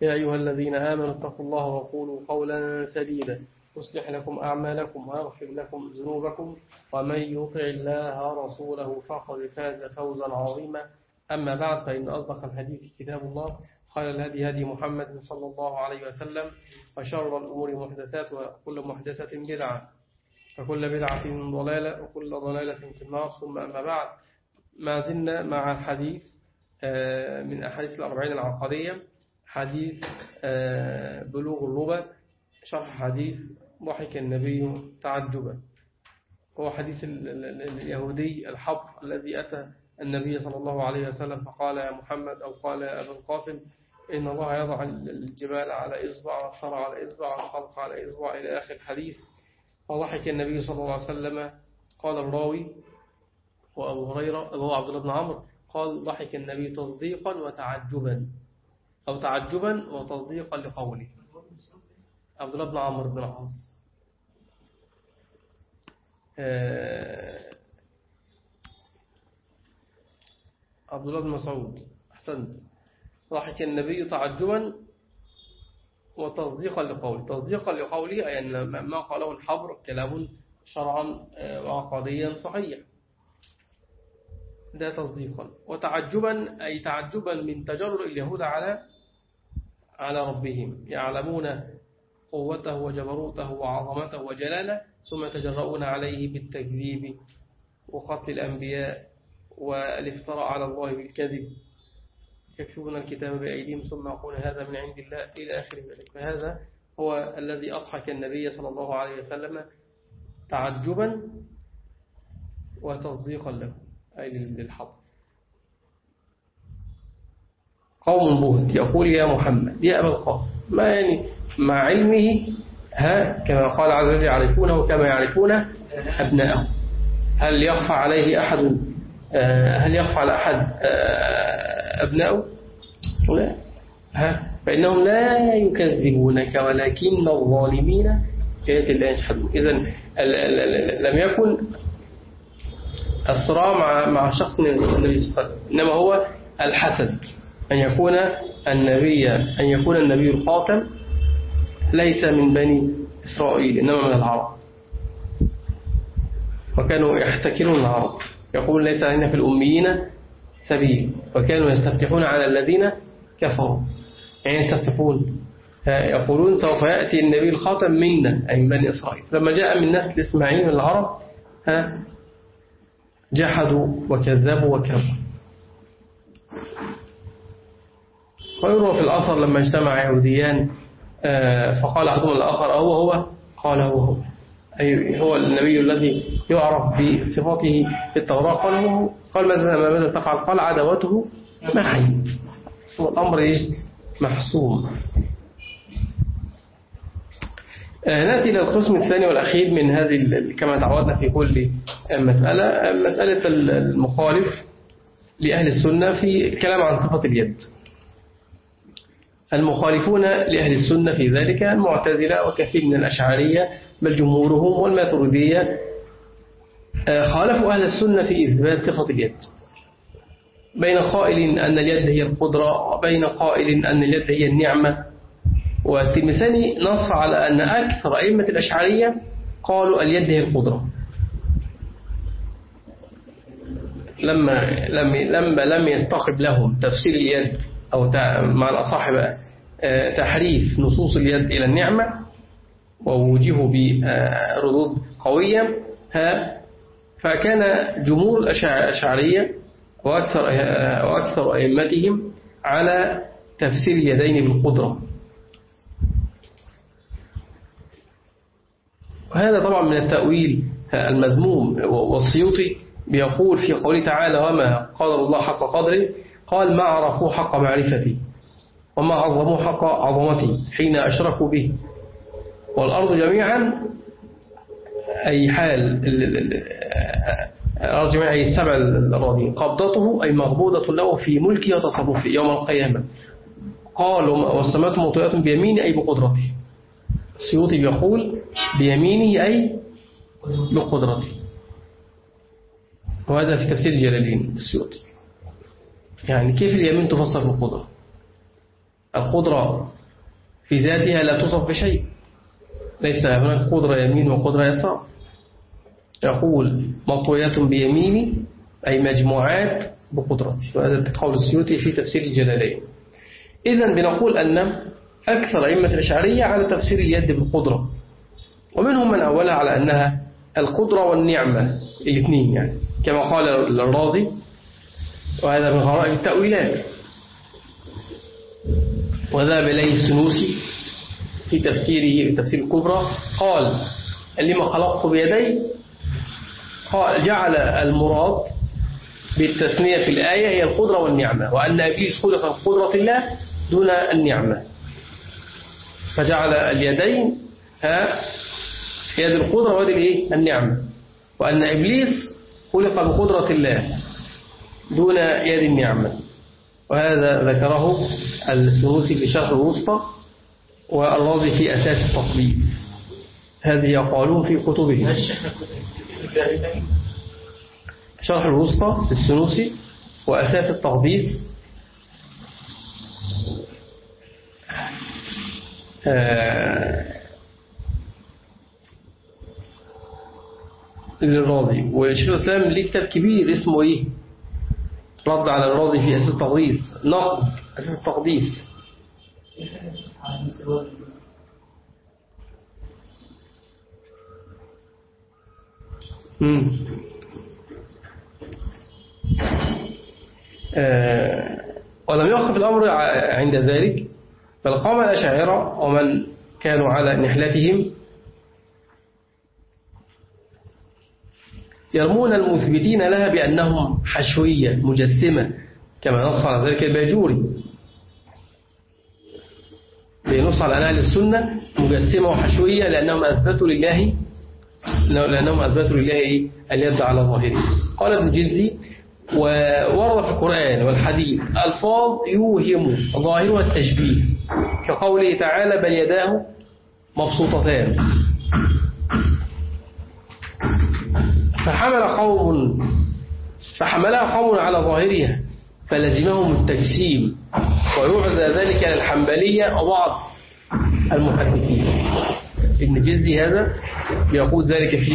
يا أيها الذين آمنوا اتقوا الله وقولوا قولا سديدا. يصلح لكم أعمالكم ويغفر لكم ذنوبكم. ومن يطع الله ورسوله فقد فاز فوزا عظيما. أما بعد فإن أصدق الحديث كتاب الله خير الهدي هدي محمد صلى الله عليه وسلم وشر الأمور محدثاتها وكل محدثة بدعة وكل بدعة ضلالة وكل ضلالة في النار. ثم أما بعد ما زلنا مع الحديث من أحاديث الأربعين العقدية. حديث بلوغ اللغة. شرح حديث ضحك النبي تعجبا. هو حديث اليهودي الحبر الذي أتى النبي صلى الله عليه وسلم فقال يا محمد أو قال يا أبا القاسم إن الله يضع الجبال على إصبع والثرى على إصبع والخلق على إصبع إلى آخر الحديث. فضحك النبي صلى الله عليه وسلم. قال الراوي وأبو هريرة هو عبد الله بن عمرو قال ضحك النبي تصديقا وتعجبا. أو تعجبا وتصديقا لقوله. عبد الله بن عمرو بن العاص. عبد الله بن مسعود أحسنت. ضحك النبي تعجبا وتصديقا لقوله. تصديقا لقوله أي أن ما قاله الحبر كلام شرعا وعقديا صحيح. ده تصديقا. وتعجبا أي تعجبا من تجرؤ اليهود على على ربهم يعلمون قوته وجبروته وعظمته وجلاله ثم يتجرؤون عليه بالتكذيب وقتل الأنبياء والافتراء على الله بالكذب. يكتبون الكتاب بأيديهم ثم يقول هذا من عند الله إلى آخر ذلك فهذا هو الذي أضحك النبي صلى الله عليه وسلم تعجبا وتصديقا له أي للحق قوم بوهت يقول يا محمد يا أبا القاسم ما يعني مع علمه ها كما قال عز وجل يعرفونه كما يعرفون أبناءه. هل يخفى عليه أحد هل يخفى على أحد أبناءه؟ لا. ها فإنهم لا يكذبونك ولكن الظالمين بآيات الله يجحدون. إذا لم يكن الصراع مع مع شخص من النبي صلى الله عليه وسلم إنما هو الحسد. أن يكون النبي أن يكون النبي الخاتم ليس من بني إسرائيل إنما من العرب. وكانوا يحتكرون العرب. يقول ليس علينا في الأميين سبيل. وكانوا يستفتحون على الذين كفروا. يعني يستفتحون. يقولون سوف يأتي النبي الخاتم منا أي من بني إسرائيل. لما جاء من نسل إسماعيل من العرب ها جحدوا وكذبوا وكفروا. ويروى في الأثر لما اجتمع يهوديان فقال أحدهم الآخر أهو هو؟ قال هو هو. أي هو النبي الذي يعرف بصفاته في التوراة. قال هو قال ماذا ماذا تفعل؟ قال عداوته محيط الأمر إيه؟ محسوم. نأتي إلى القسم الثاني والأخير من هذه كما تعودنا في كل مسألة. مسألة المخالف لأهل السنة في الكلام عن صفة اليد. المخالفون لأهل السنة في ذلك المعتزلة وكثير من الأشعرية بل جمهورهم والماتريدية خالفوا أهل السنة في إثبات صفة اليد. بين قائل أن اليد هي القدرة وبين قائل أن اليد هي النعمة. والتلمساني نص على أن أكثر أئمة الأشعرية قالوا اليد هي القدرة. لما لم لما لم يستقب لهم تفسير اليد. أو مع الأصح بقى تحريف نصوص اليد إلى النعمة ووجهوا بردود قوية فكان جمهور الأشعرية وأكثر وأكثر أئمتهم على تفسير اليدين بالقدرة. وهذا طبعا من التأويل المذموم والسيوطي بيقول في قوله تعالى وما قدر الله حق قدره قال ما عرفوه حق معرفتي وما عظموه حق عظمته حين أشركوا به. والأرض جميعا أي حال الأرض جميعا أي السبع الأراضي قبضته أي مقبوضة له في ملكه وتصرفه يوم القيامة. قال والسماوات مطيئة بيمينه أي بقدرته السيوطي بيقول بيمينه أي بقدرته وهذا في تفسير جلالين السيوطي. يعني كيف اليمين تفسر بالقدرة القدرة؟ في ذاتها لا توصف بشيء. ليس هناك قدرة يمين وقدرة يسار. يقول مطويات بيميني أي مجموعات بقدرتي. وهذا قول السيوطي في تفسير الجلالين. إذا بنقول أن أكثر أئمة الأشعرية على تفسير اليد بالقدرة. ومنهم من أولها على أنها القدرة والنعمة الاثنين يعني. كما قال الرازي وهذا من غرائب التأويلات. وذهب إليه السنوسي في تفسيره في تفسير الكبرى قال لما خلقت بيدي قال جعل المراد بالتثنية في الآية هي القدرة والنعمة وأن إبليس خلق بقدرة الله دون النعمة. فجعل اليدين ها يد القدرة ويد الإيه؟ النعمة. وأن إبليس خلق بقدرة الله. دون يد النعمة. وهذا ذكره السنوسي في شرح الوسطى والرازي في أساس التطبيق. هذه يقالون في كتبهم. شرح الوسطى للسنوسي وأساس التقديس آه، للرازي. وشيخ الإسلام ليه كتاب كبير اسمه إيه؟ رد على الرازي في أساس التقديس. نقد أساس التقديس. آه ولم يوقف الأمر عند ذلك بل قام الأشاعرة ومن كانوا على نحلتهم يرمون المثبتين لها بأنهم حشوية مجسمة كما نص على ذلك الباجوري بينص على أهل السنة مجسمة وحشوية لأنهم أثبتوا لله لأنهم أثبتوا لله اليد على ظاهره قال ابن جزي وورد في القرآن والحديث ألفاظ يوهم ظاهرها التشبيه كقوله تعالى بل يداه مبسوطتان. فحمل قوم فحملها قوم على ظاهرها فلزمهم التجسيم. ويعزى ذلك للحنبلية وبعض المحدثين. ابن جزي هذا يقول ذلك في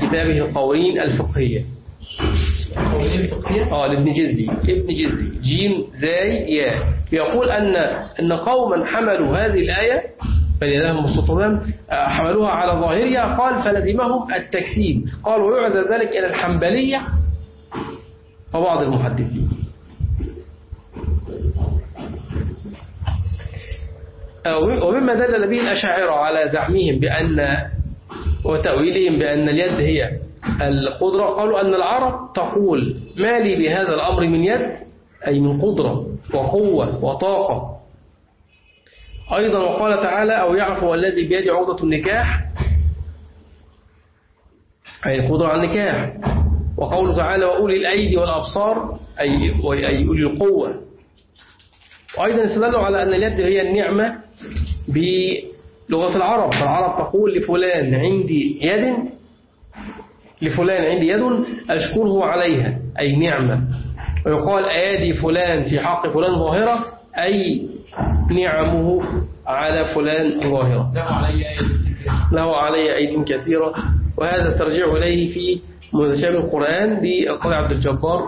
كتابه القوانين الفقهية. آه لابن جزي ابن جزي. جيم زاي يا يقول أن أن قوما حملوا هذه الآية فلذلك مستطبان حملوها على ظاهرها قال فلزمهم التكسيب قال ويعزى ذلك إلى الحنبلية وبعض المحدثين. ومما دل به الأشاعرة على زعمهم بأن وتأويلهم بأن اليد هي القدرة قالوا أن العرب تقول ما لي بهذا الأمر من يد؟ أي من قدرة وقوة وطاقة. أيضا وقال تعالى أو يعفو الذي بيده عقدة النكاح أي القدرة على النكاح. وقوله تعالى وأولي الأيدي والأبصار أي, أي أولي القوة. وأيضا استدلوا على أن اليد هي النعمة بلغة العرب. فالعرب تقول لفلان عندي يد لفلان عندي يد أشكره عليها أي نعمة. ويقال أيادي فلان في حق فلان ظاهرة أي نعمه على فلان ظاهرة. له علي أيد كثيرة وهذا ترجع إليه في متشابه القرآن للقاضي عبد الجبار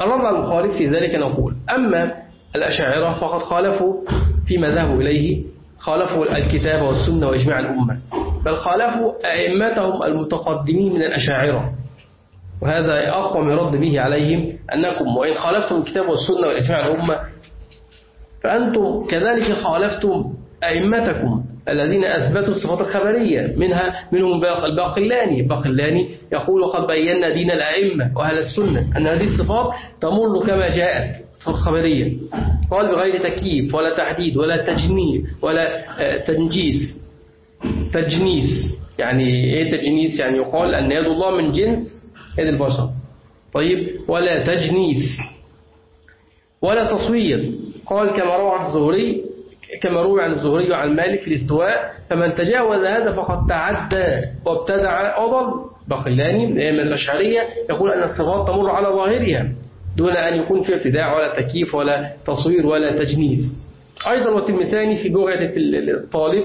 الرد على المخالف في ذلك نقول أما الأشاعرة فقد خالفوا فيما ذهبوا إليه خالفوا الكتاب والسنة وإجماع الأمة. بل خالفوا أئمتهم المتقدمين من الأشاعرة. وهذا أقوى من رد به عليهم أنكم وإن خالفتم الكتاب والسنة وإجماع الأمة فأنتم كذلك خالفتم أئمتكم الذين أثبتوا الصفات الخبرية منها منهم الباقلاني. الباقلاني يقول وقد بينا دين الأئمة وأهل السنة أن هذه الصفات تمر كما جاءت صفات خبرية قال بغير تكييف ولا تحديد ولا تجنيد ولا آه، تنجيس. تجنيس. يعني إيه تجنيس؟ يعني يقال أن يد الله من جنس يد البشر. طيب ولا تجنيس ولا تصوير. قال كما روى عن الزهري كما روى عن الزهري وعن مالك في الاستواء فمن تجاوز هذا فقد تعدى وابتدع أضل بقلاني من الأشعرية يقول أن الصفات تمر على ظاهرها دون أن يكون في ابتداع ولا تكييف ولا تصوير ولا تجنيس. أيضا والتلمساني في بغية الطالب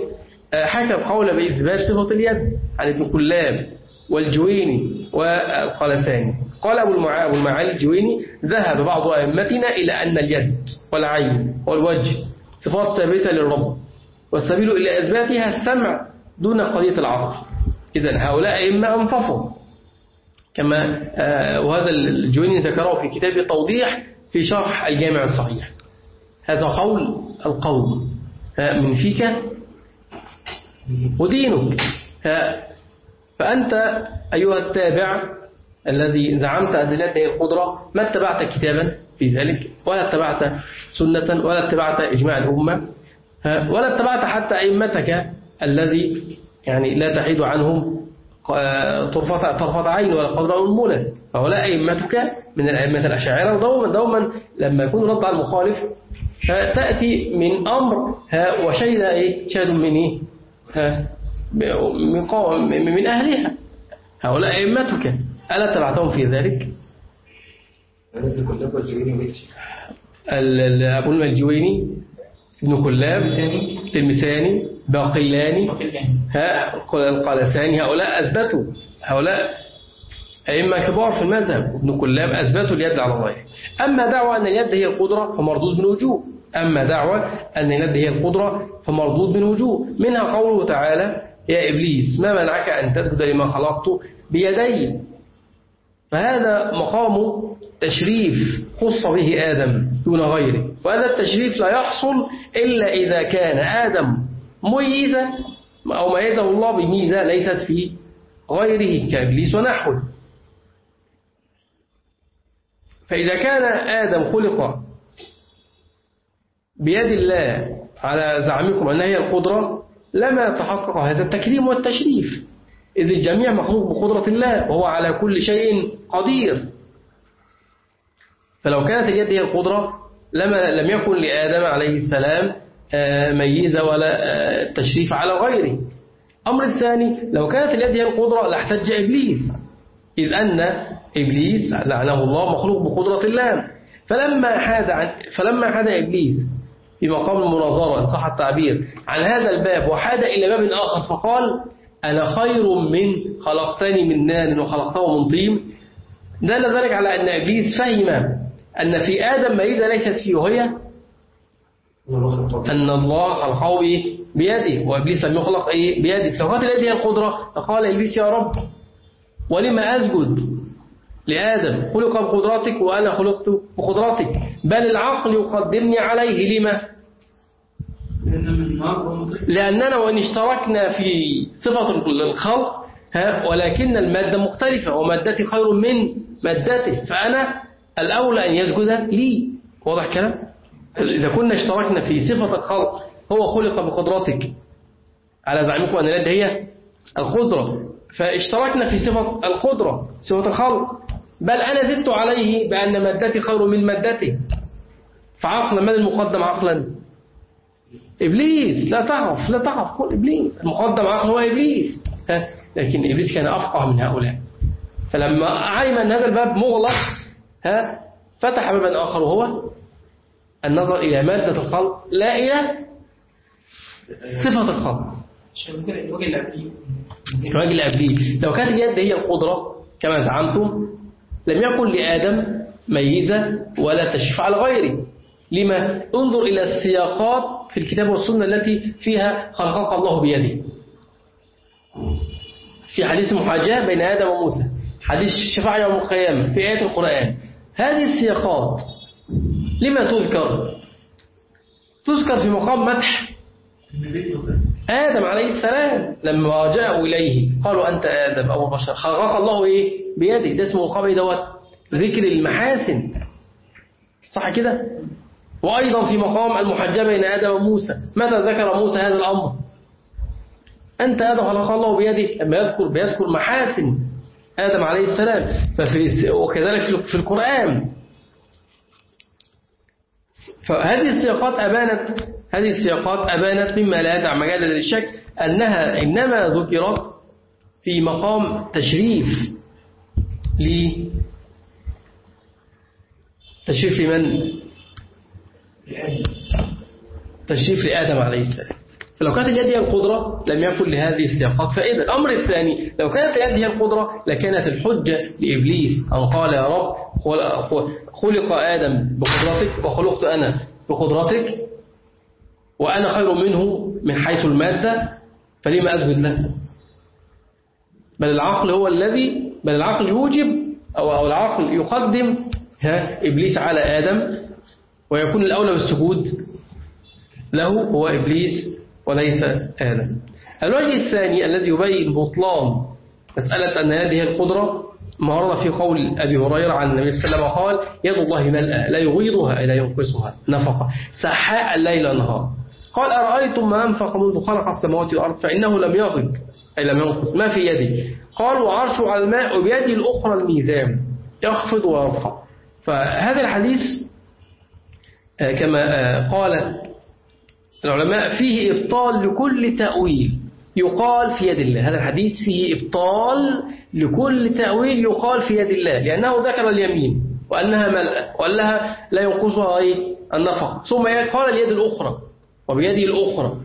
آه، حكى قول بإثبات صفة اليد عن ابن كلاب والجويني والقلساني. قال أبو المعالي الجويني ذهب بعض أئمتنا إلى أن اليد والعين والوجه صفات ثابتة للرب والسبيل إلى إثباتها السمع دون قضية العقل. إذا هؤلاء أئمة أنففوا. كما آه، وهذا الجويني ذكره في كتاب التوضيح في شرح الجامع الصحيح. هذا قول القوم. من فيك ودينك. فأنت أيها التابع الذي زعمت أن هي القدرة ما اتبعت كتابا في ذلك ولا اتبعت سنة ولا اتبعت إجماع الأمة ولا اتبعت حتى أئمتك الذي يعني لا تحيد عنهم طرفة, طرفة عين ولا قدر المولد فهؤلاء أئمتك من الأئمة الأشاعرة دوما دوما لما يكون رد على المخالف تأتي من أمر وشيء إيه شهد من إيه من, قوم من أهلها. هؤلاء أئمتك ألا تبعتهم في ذلك؟ أبو الجويني ابن كلاب المساني باقلاني القلساني هؤلاء أثبتوا. هؤلاء أئمة كبار في المذهب ابن كلاب أثبتوا اليد على الله. أما دعوة أن اليد هي القدرة فمردود من وجوه. أما دعوة أن اليد هي القدرة فمردود من وجوه منها قوله تعالى يا إبليس ما منعك أن تسجد لما خلقت بيدي؟ فهذا مقام تشريف خص به آدم دون غيره. وهذا التشريف لا يحصل إلا إذا كان آدم ميزة أو ميزه الله بميزة ليست في غيره كإبليس ونحوه. فإذا كان آدم خلق بيد الله على زعمكم أنها هي القدرة لما تحقق هذا التكريم والتشريف. إذ الجميع مخلوق بقدرة الله وهو على كل شيء قدير. فلو كانت اليد هي القدرة لما لم يكن لآدم عليه السلام آه، ميزة ولا آه، تشريف على غيره. أمر الثاني لو كانت اليد هي القدرة لاحتج إبليس. إذ أن إبليس لعنه الله مخلوق بقدرة الله. فلما حاد عن فلما حاد إبليس في مقام المناظرة إن صح التعبير. عن هذا الباب وحاد إلى باب آخر فقال أنا خير من خلقتني من نار وخلقته من طين. دل ذلك على أن إبليس فهم أن في آدم ميزة ليست فيه وهي أن الله خلقه بيده وإبليس لم يخلق إيه بيده. فقالت الذي هي القدرة. فقال إبليس يا رب ولما أسجد لآدم؟ خلق بقدرتك وأنا خلقت بقدرتك. بل العقل يقدرني عليه لما؟ لأننا وإن اشتركنا في صفة الخلق ولكن المادة مختلفة ومادتي خير من مادته فأنا الأولى أن يسجد لي. واضح كلام؟ إذا كنا اشتركنا في صفة الخلق هو خلق بقدرتك. على زعمكم أن اليد هي القدرة. فاشتركنا في صفة القدرة صفة الخلق. بل أنا زدت عليه بأن مادتي خير من مادته فعقلا من المقدم عقلا؟ إبليس لا تعرف لا تعرف. قل إبليس. المقدم عقل هو إبليس. لكن إبليس كان أفقه من هؤلاء. فلما علم أن هذا الباب مغلق ها؟ فتح بابا آخر وهو النظر إلى مادة الخلق لا إلى صفة الخلق الوجه الأبلي لو كانت اليد هي القدرة كما زعمتم لم يكن لآدم ميزة ولا تشريف على غيره لما انظر إلى السياقات في الكتاب والسنة التي فيها خلقك الله بيده. في حديث المحاجاة بين آدم وموسى. حديث الشفاعة يوم القيامة في آية القرآن. هذه السياقات لما تذكر؟ تذكر في مقام مدح. آدم عليه السلام لما جاءوا إليه قالوا أنت آدم أبو بشر خلقك الله إيه؟ بيده. ده اسمه مقام دوت ذكر المحاسن. صح كده؟ وأيضا في مقام المحجة بين آدم وموسى متى ذكر موسى هذا الأمر؟ أنت آدم خلق الله بيده لما يذكر بيذكر محاسن آدم عليه السلام. ففي وكذلك في القرآن. فهذه السياقات أبانت هذه السياقات أبانت مما لا يدع مجال للشك أنها إنما ذكرت في مقام تشريف ل تشريف لمن؟ تشريف لآدم عليه السلام. فلو كانت اليد هي القدرة لم يكن لهذه السياقات. فائدة الأمر الثاني لو كانت اليد هي القدرة لكانت الحجة لإبليس. أن قال يا رب خلق آدم بقدرتك وخلقت أنا بقدرتك وأنا خير منه من حيث المادة فلما أسجد له؟ بل العقل هو الذي بل العقل يوجب أو, العقل يقدم إبليس على آدم ويكون الأولى بالسجود له هو إبليس وليس آدم. الوجه الثاني الذي يبين بطلان مسألة أن هذه القدرة مرة في قول أبي هريرة عن النبي صلى الله عليه وسلم قال يد الله ملأة لا يغيضها إلا ينقصها نفقة سحاء الليل والنهار قال أرأيتم ما أنفق منذ خلق السماوات والأرض فإنه لم يغض أي لم ينقص ما في يدي؟ قال وعرش على الماء وبيدي الأخرى الميزان يخفض ويرفع. فهذا الحديث كما قال العلماء فيه إبطال لكل تأويل يقال في يد الله. هذا الحديث فيه إبطال لكل تأويل يقال في يد الله لأنه ذكر اليمين وأنها ملأ وأنها لا ينقصها إيه؟ النفق. ثم قال اليد الأخرى وبيده الأخرى.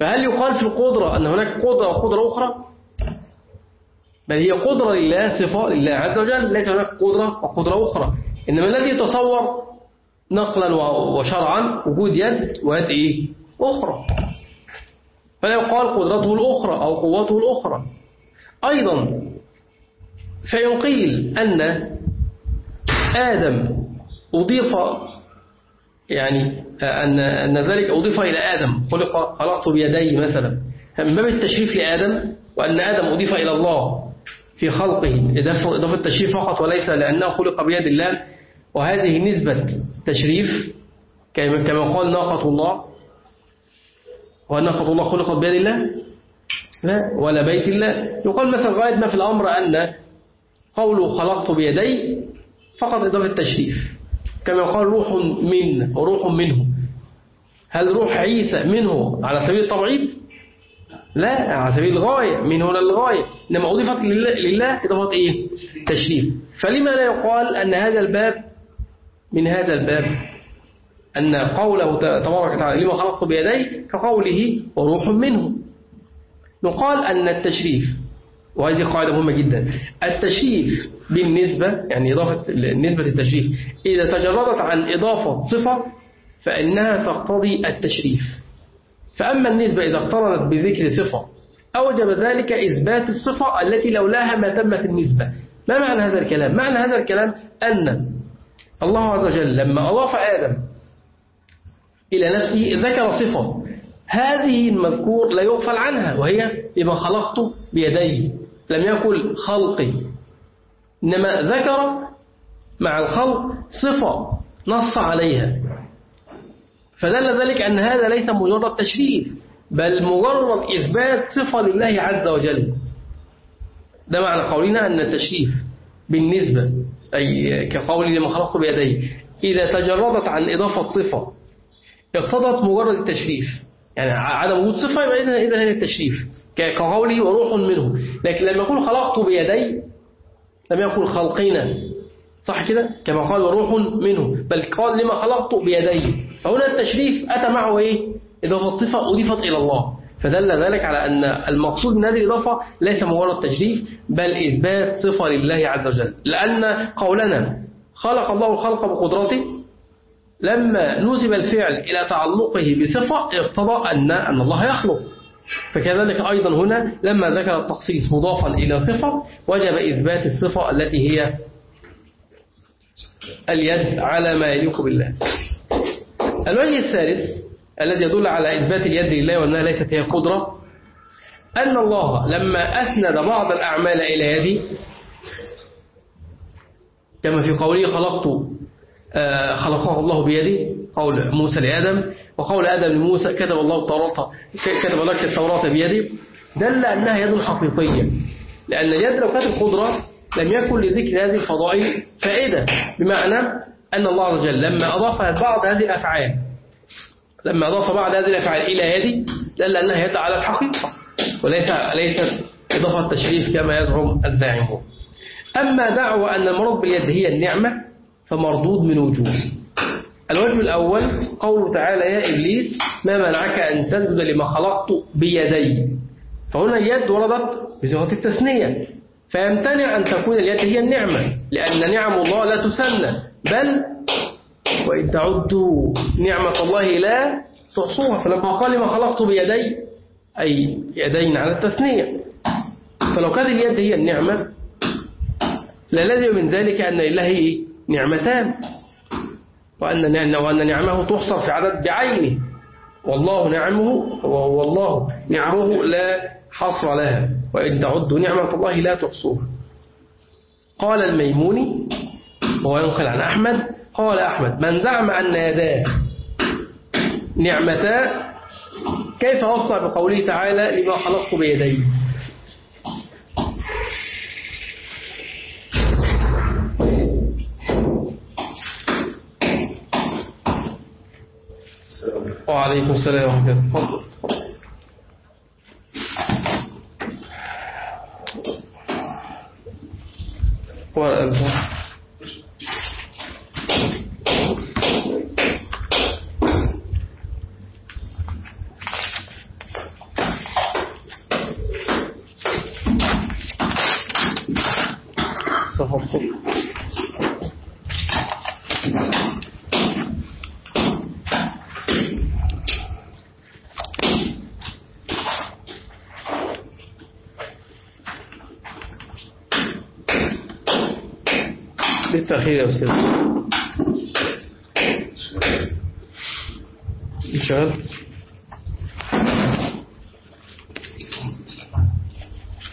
فهل يقال في القدرة أن هناك قدرة وقدرة أخرى؟ بل هي قدرة لله صفة لله عز وجل ليس هناك قدرة وقدرة أخرى. إنما الذي يتصور نقلا وشرعا وجود يد ويد إيه؟ أخرى. فلا يقال قدرته الأخرى أو قوته الأخرى. أيضا فإن قيل أن آدم أضيف يعني أن, أن ذلك أضيف إلى آدم خلق خلقت بيدي مثلا. من باب التشريف لآدم وأن آدم أضيف إلى الله في خلقه. إضافة التشريف فقط وليس لأنه خلق بيد الله وهذه نسبة تشريف كما قال ناقة الله. وناقة الله خلقت بيد الله؟ لا ولا بيت الله. يقال مثلا غاية ما في الأمر أن قوله خلقت بيدي فقط إضافة تشريف. كما قال روح من وروح منه. هل روح عيسى منه على سبيل التبعيض لا على سبيل الغاية من هنا للغاية. إنما أضيفت لله إضافة إيه؟ تشريف. فلما لا يقال أن هذا الباب من هذا الباب أن قوله تبارك وتعالى لما خلقت بيدي كقوله وروح منه. نقال أن التشريف وهذه قاعدة مهمة جدا. التشريف بالنسبة يعني إضافة نسبة التشريف إذا تجردت عن إضافة صفة فإنها تقتضي التشريف. فأما النسبة إذا اقترنت بذكر صفة أوجب ذلك إثبات الصفة التي لولاها ما تمت النسبة. ما معنى هذا الكلام؟ معنى هذا الكلام أن الله عز وجل لما أضاف آدم إلى نفسه ذكر صفة. هذه المذكور لا يغفل عنها وهي لما خلقت بيدي لم يقل خلقي. إنما ذكر مع الخلق صفة نص عليها. فدل ذلك أن هذا ليس مجرد تشريف بل مجرد إثبات صفة لله عز وجل. ده معنى قولنا أن التشريف. بالنسبة أي كقول لما خلقت بيدي. إذا تجردت عن إضافة صفة اقتضت مجرد التشريف. يعني عدم وجود صفة يبقى إذا هي التشريف. كقوله وروح منه. لكن لما يقول خلقت بيدي لم يقل خلقنا صح كده؟ كما قال وروح منه. بل قال لما خلقت بيدي. فهنا التشريف أتى معه إيه؟ إضافة صفة أضيفت إلى الله. فدل ذلك على أن المقصود من هذه الإضافة ليس مجرد تشريف بل إثبات صفة لله عز وجل. لأن قولنا خلق الله الخلق بقدرته لما نسب الفعل إلى تعلقه بصفة اقتضى أن أن الله يخلق. فكذلك أيضا هنا لما ذكر التخصيص مضافا إلى صفة وجب إثبات الصفة التي هي اليد على ما يليق بالله. الوجه الثالث الذي يدل على إثبات اليد لله وأنها ليست هي القدرة أن الله لما أسند بعض الأعمال إلى يدي كما في قوله خلقت آه، خلقه الله بيده قول موسى لآدم وقول آدم لموسى كتب الله التوراة كتب لك التوراة بيده دل أنها يد حقيقية لأن اليد لو كانت القدرة لم يكن لذكر هذه الفضائل فائدة بمعنى أن الله عز وجل لما أضاف بعض هذه الأفعال لما أضاف بعض هذه الأفعال إلى يدي دل أنها يد على الحقيقة وليس ليست إضافة تشريف كما يزعم الزاعمون أما دعوى أن المرض باليد هي النعمة فمردود من وجوه. الوجه الأول قوله تعالى يا إبليس ما منعك أن تسجد لما خلقت بيدي؟ فهنا اليد وردت بصيغة التثنية. فيمتنع أن تكون اليد هي النعمة لأن نعم الله لا تسنى بل وإن تعدوا نعمة الله لا تحصوها. فلما قال ما خلقت بيدي أي يدين على التثنية. فلو كانت اليد هي النعمة للزم من ذلك أن لله نعمتان. وأن وأن نعمه تحصر في عدد بعينه. والله نعمه والله نعمه لا حصر لها. وإن تعدوا نعمة الله لا تحصوها. قال الميموني وهو ينقل عن أحمد قال أحمد من زعم أن يداه نعمتا كيف يصنع بقوله تعالى لما خلقت بيدي؟ وعليكم السلام ورحمة الله. تفضل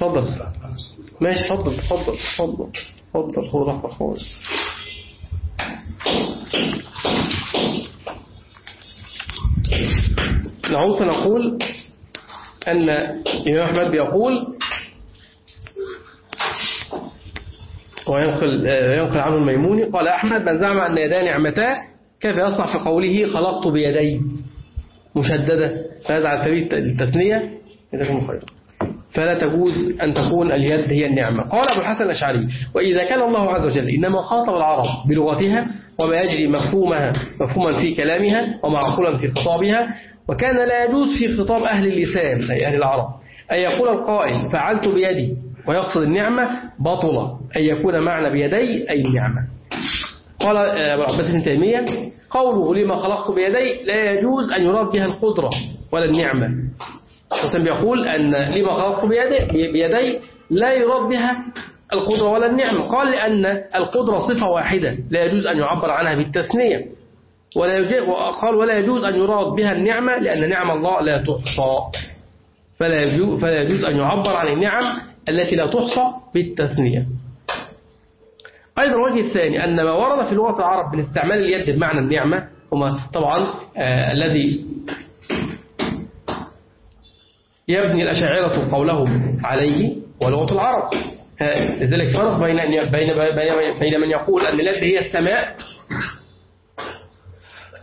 تفضل. ماشي تفضل تفضل تفضل تفضل. هو رحمة خالص نعود فنقول أن الإمام أحمد بيقول وينقل ينقل عنه الميموني قال أحمد من زعم أن يداه نعمتا كيف يصنع في قوله خلقت بيدي؟ مشددة. فهذا على سبيل التثنية. جزاكم خيرا. فلا تجوز أن تكون اليد هي النعمة. قال أبو الحسن الأشعري وإذا كان الله عز وجل إنما خاطب العرب بلغتها وما يجري مفهومها مفهوما في كلامها ومعقولا في خطابها وكان لا يجوز في خطاب أهل اللسان أي أهل العرب أن يقول القائل فعلت بيدي ويقصد النعمة بطل أن يكون معنى بيدي أي النعمة. قال أبو العباس بن تيمية قوله لما خلقت بيدي لا يجوز أن يراد بها القدرة ولا النعمة. حسن بيقول أن لما خلقت بيدي, بيدي لا يراد بها القدرة ولا النعمة. قال لأن القدرة صفة واحدة لا يجوز أن يعبر عنها بالتثنية. ولا وقال ولا يجوز أن يراد بها النعمة لأن نعم الله لا تحصى. فلا يجوز, فلا يجوز أن يعبر عن النعم التي لا تحصى بالتثنية. أيضا الوجه الثاني أن ما ورد في لغة العرب من استعمال اليد بمعنى النعمة هما طبعا آه الذي يبني الأشاعرة قولهم عليه ولغة العرب. لذلك فرق بين بين بين بين من يقول أن اليد هي السماء.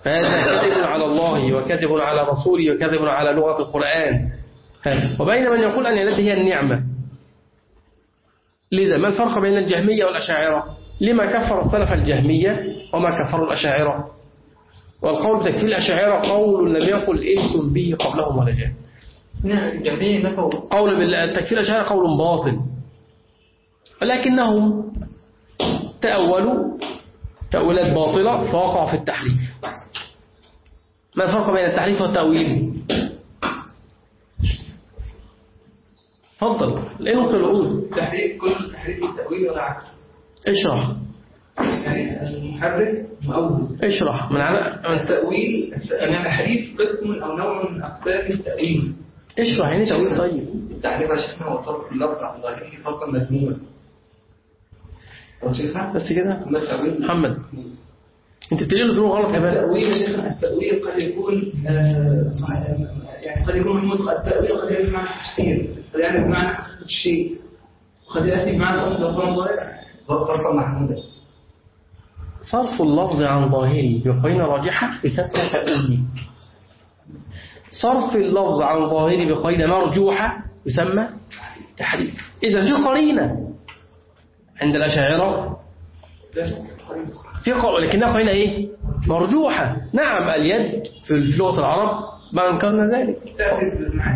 هذا كذب على الله وكذب على رسوله وكذب على لغة القرآن. وبين من يقول أن اليد هي النعمة. لذا ما الفرق بين الجهمية والأشاعرة؟ لما كفر السلف الجهمية وما كفروا الأشاعرة؟ والقول بتكفير الأشاعرة قول لم يقل إنس به قبلهم ولا جاء نفوا قول بالتكفير الأشاعرة قول باطل. ولكنهم تأولوا تأويلات باطلة فوقعوا في التحريف. ما الفرق بين التحريف والتأويل؟ تفضل. ليه ممكن نقول تحريف كل تحريف التأويل ولا عكس؟ اشرح. يعني المحرك مؤول. اشرح. من على التأويل التحريف قسم أو نوع من أقسام التأويل. اشرح يعني تأويل طيب. يا شيخنا هو صرف اللفظ عن ظاهره صرفا مذموما بس كده؟ محمد انت بتقول له غلط يا باشا التأويل يا شيخنا التأويل قد يكون آه، يعني قد يكون محمود التأويل قد يأتي بمعنى التفسير قد يأتي بمعنى الشيء وقد يأتي بمعنى صرف اللفظ عن ظاهره صرفا محمودا صرف اللفظ عن ظاهره بقرينة راجحة يسمى تأويل. صرف اللفظ عن ظاهره بقرينة مرجوحة يسمى تحريف إذا في قرينة عند الأشاعرة في قرينة لكنها قرينة إيه؟ مرجوحة. نعم اليد في لغة العرب ما أنكرنا ذلك.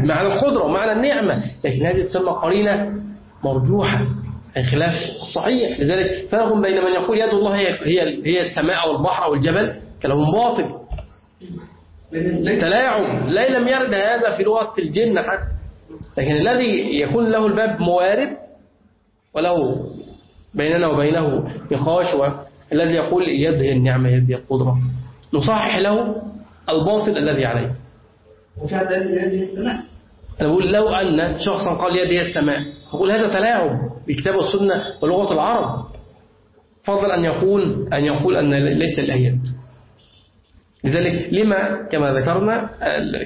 معنى القدرة ومعنى النعمة. لكن هذه تسمى قرينة مرجوحة أي خلاف الصحيح لذلك فرق بين من يقول يد الله هي هي السماء أو البحر أو الجبل كلام باطل. تلاعب. لا لم يرد هذا في لغة الجن حتى. لكن الذي يكون له الباب موارد وله بيننا وبينه نقاش الذي يقول يد هي النعمة يد هي القدرة. نصحح له الباطل الذي عليه. وفي هذا الذي السماء أنا بقول لو أن شخصا قال يدي هي السماء أقول هذا تلاعب بالكتاب والسنة ولغة العرب. فضل أن يقول أن يقول أن ليس يد لذلك لما كما ذكرنا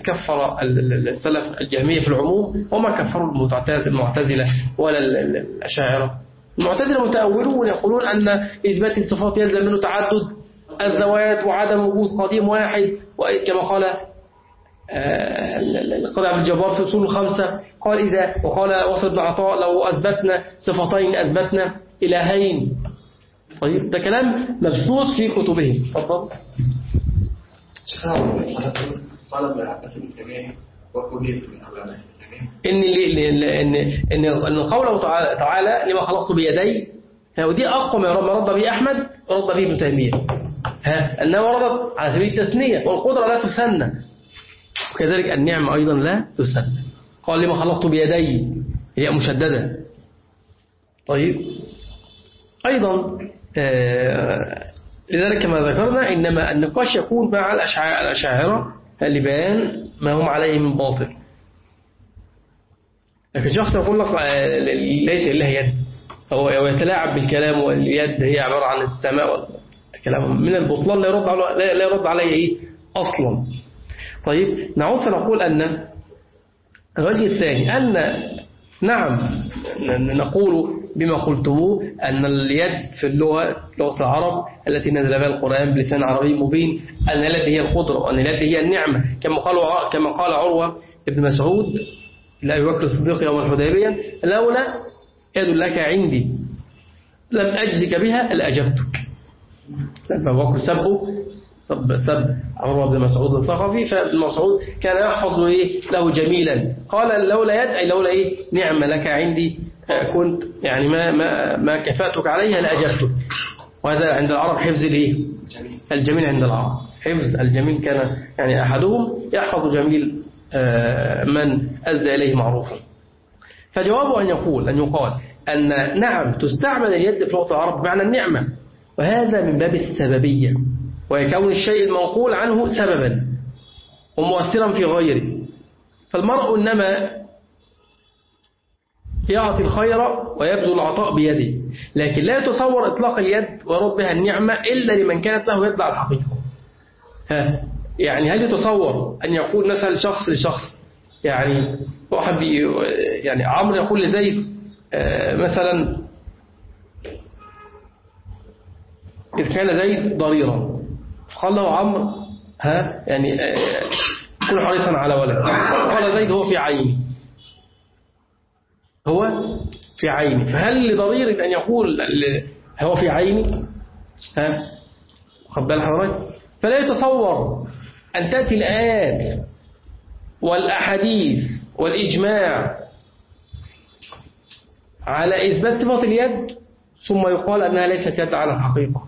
كفر ال- ال- السلف الجهمية في العموم وما كفروا المعتز- المعتزلة ولا ال- ال- الأشاعرة المعتزلة متأولون يقولون أن إثبات الصفات يلزم منه تعدد الذوات وعدم وجود قديم واحد وكما قال آه، القاضي عبد الجبار في أصول الخمسة قال إذا وقال وصل بن عطاء لو أثبتنا صفتين أثبتنا إلهين. طيب ده كلام مبثوث في كتبهم. تفضل. شيخنا قال ابن عباس بن تيمية وكلية من أولى عباس بن ل- ل- إن إن إن قوله تعالى لما خلقت بيدي. ودي أقوى ما رد به أحمد ورد به ابن تيمية. ها أنها وردت على سبيل التثنية. والقدرة لا تثنى. وكذلك النعمة أيضا لا تثنى. قال لما خلقت بيدي. هي مشددة. طيب. أيضا آه، لذلك كما ذكرنا إنما النقاش يكون مع الأشاع- الأشاعرة لبيان ما هم عليه من باطل. لكن شخص يقول لك آه، ليس إلا يد. أو يتلاعب بالكلام واليد هي عبارة عن السماء الكلام. من البطلان لا يرد على لا يرد عليه إيه؟ أصلا. طيب نعود فنقول أن الوجه الثاني أن نعم نقول بما قلتموه أن اليد في اللغة لغة العرب التي نزل بها القرآن بلسان عربي مبين أن اليد هي القدرة وأن اليد هي النعمة. كما قال كما قال عروة ابن مسعود لأبي بكر الصديق يوم الحديبية لولا يد لك عندي لم أجزك بها لأجبتك. لما أبو بكر سبه سب سب عمر بن مسعود الثقفي فابن مسعود كان يحفظ إيه؟ له جميلا. قال لولا يد أي لولا إيه؟ نعمة لك عندي. كنت يعني ما ما ما كفأتك عليها لأجبتك. وهذا عند العرب حفظ جميل الجميل عند العرب. حفظ الجميل كان يعني أحدهم يحفظ جميل آه، من أزى إليه معروفا. فجوابه أن يقول أن يقال أن نعم تستعمل اليد في لغة العرب بمعنى النعمة. وهذا من باب السببية. ويكون الشيء المنقول عنه سببا ومؤثرا في غيره. فالمرء إنما يعطي الخير ويبذل العطاء بيده. لكن لا يتصور إطلاق اليد ويرد بها النعمة إلا لمن كانت له يد على الحقيقة. ها يعني هل يتصور أن يقول مثلا شخص لشخص يعني واحد يعني عمرو يقول لزيد آه، مثلا إذ كان زيد ضريرا. قال له عمرو ها يعني آه، كن حريصا على ولد قال زيد هو في عيني. هو في عيني. فهل لضرير أن يقول هو في عيني؟ ها؟ خد بال حضرتك؟ فلا يتصور أن تأتي الآيات والأحاديث والإجماع على إثبات صفة اليد ثم يقال أنها ليست يد على الحقيقة.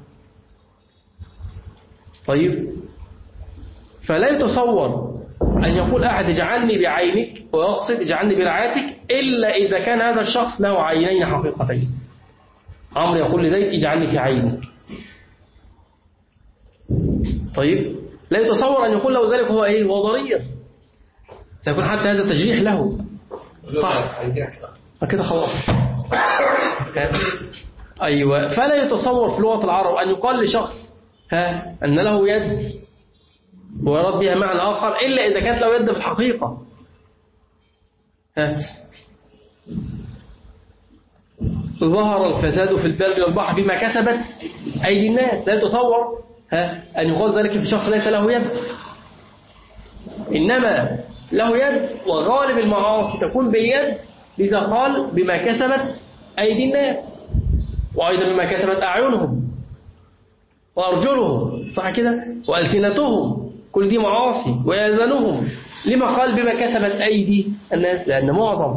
طيب؟ فلا يتصور أن يقول أحد اجعلني بعينك ويقصد اجعلني برعايتك إلا إذا كان هذا الشخص له عينين حقيقتين. عمرو يقول لزيد اجعلني في عينك. طيب لا يتصور أن يقول له ذلك هو إيه؟ هو ضرير. سيكون حتى هذا تجريح له. صح. كده خلاص. أيوة. فلا يتصور في لغة العرب أن يقال لشخص ها أن له يد ويراد بها معنى آخر إلا إذا كانت له يد في الحقيقة. ها. ظهر الفساد في البر والبحر بما كسبت أيدي الناس. لا يتصور ها أن يقال ذلك في شخص ليس له يد. إنما له يد وغالب المعاصي تكون باليد لذا قال بما كسبت أيدي الناس. وأيضا بما كسبت أعينهم وأرجلهم. صح كده؟ وألسنتهم. كل دي معاصي ويأذنهم لما قال بما كسبت أيدي الناس؟ لأن معظم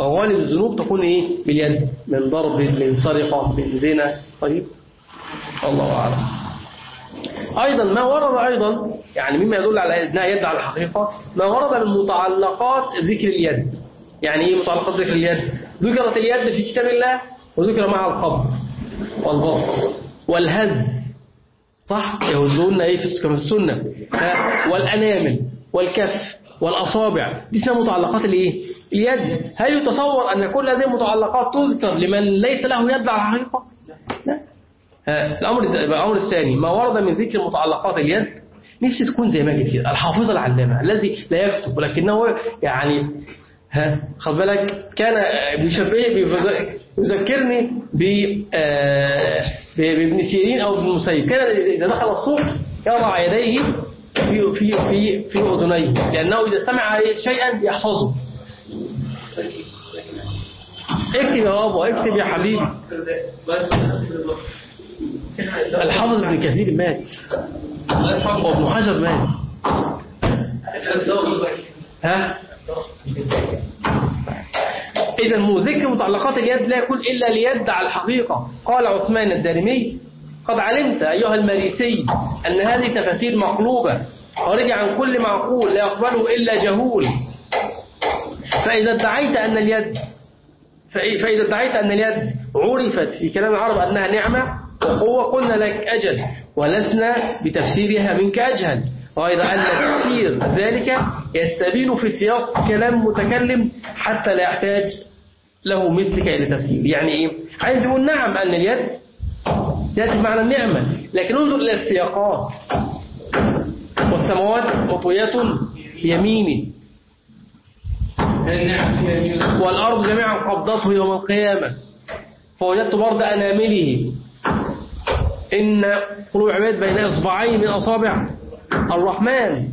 غالب الذنوب تكون إيه؟ باليد. من ضرب من سرقة من زنا. طيب. الله أعلم. أيضا ما ورد أيضا يعني مما يدل على أنها يد على الحقيقة ما ورد من متعلقات ذكر اليد. يعني إيه متعلقات ذكر اليد؟ ذكرت اليد في كتاب الله وذكر مع القبر والبصر والهز. صح؟ يهزون إيه في السنة. والأنامل والكف والأصابع. دي اسمها متعلقات الإيه؟ اليد. هل يتصور أن كل هذه المتعلقات تذكر لمن ليس له يد على الحقيقة لا. الأمر الأمر الثاني ما ورد من ذكر متعلقات اليد نفسي تكون زي ماجد كده. الحافظ العلامة الذي لا يكتب ولكنه يعني ها خد بالك كان بيشبه يذكرني بابن سيرين أو ابن المسيب كان إذا دخل السوق يضع يديه في في في في أذنيه لأنه إذا استمع شيئا يحفظه. اكتب يا بابا اكتب يا حبيبي. الحافظ ابن كثير مات. وابن حجر مات. ها؟ إذا مو ذكر متعلقات اليد لا يكون إلا ليد على الحقيقة. قال عثمان الدارمي قد علمت أيها المريسي أن هذه تفاسير مقلوبة. خارجة عن كل معقول لا يقبله إلا جهول. فإذا ادعيت أن اليد فإذا ادعيت أن اليد عرفت في كلام العرب أنها نعمة وقوة قلنا لك أجل ولسنا بتفسيرها منك أجهل. وأيضا أن تفسير ذلك يستبين في سياق كلام متكلم حتى لا يحتاج له مثلك إلى تفسير. يعني إيه؟ عايز يقول نعم أن اليد يأتي معنى النعمة. لكن انظر إلى السياقات. والسماوات مطويات بيمينه. والأرض جميعا قبضته يوم القيامة. فوجدت برد أنامله. إن قلوب عباد بين إصبعين من أصابع. الرحمن.